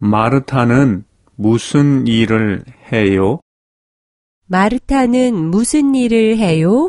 마르타는 무슨 일을 해요? 마르타는 무슨 일을 해요?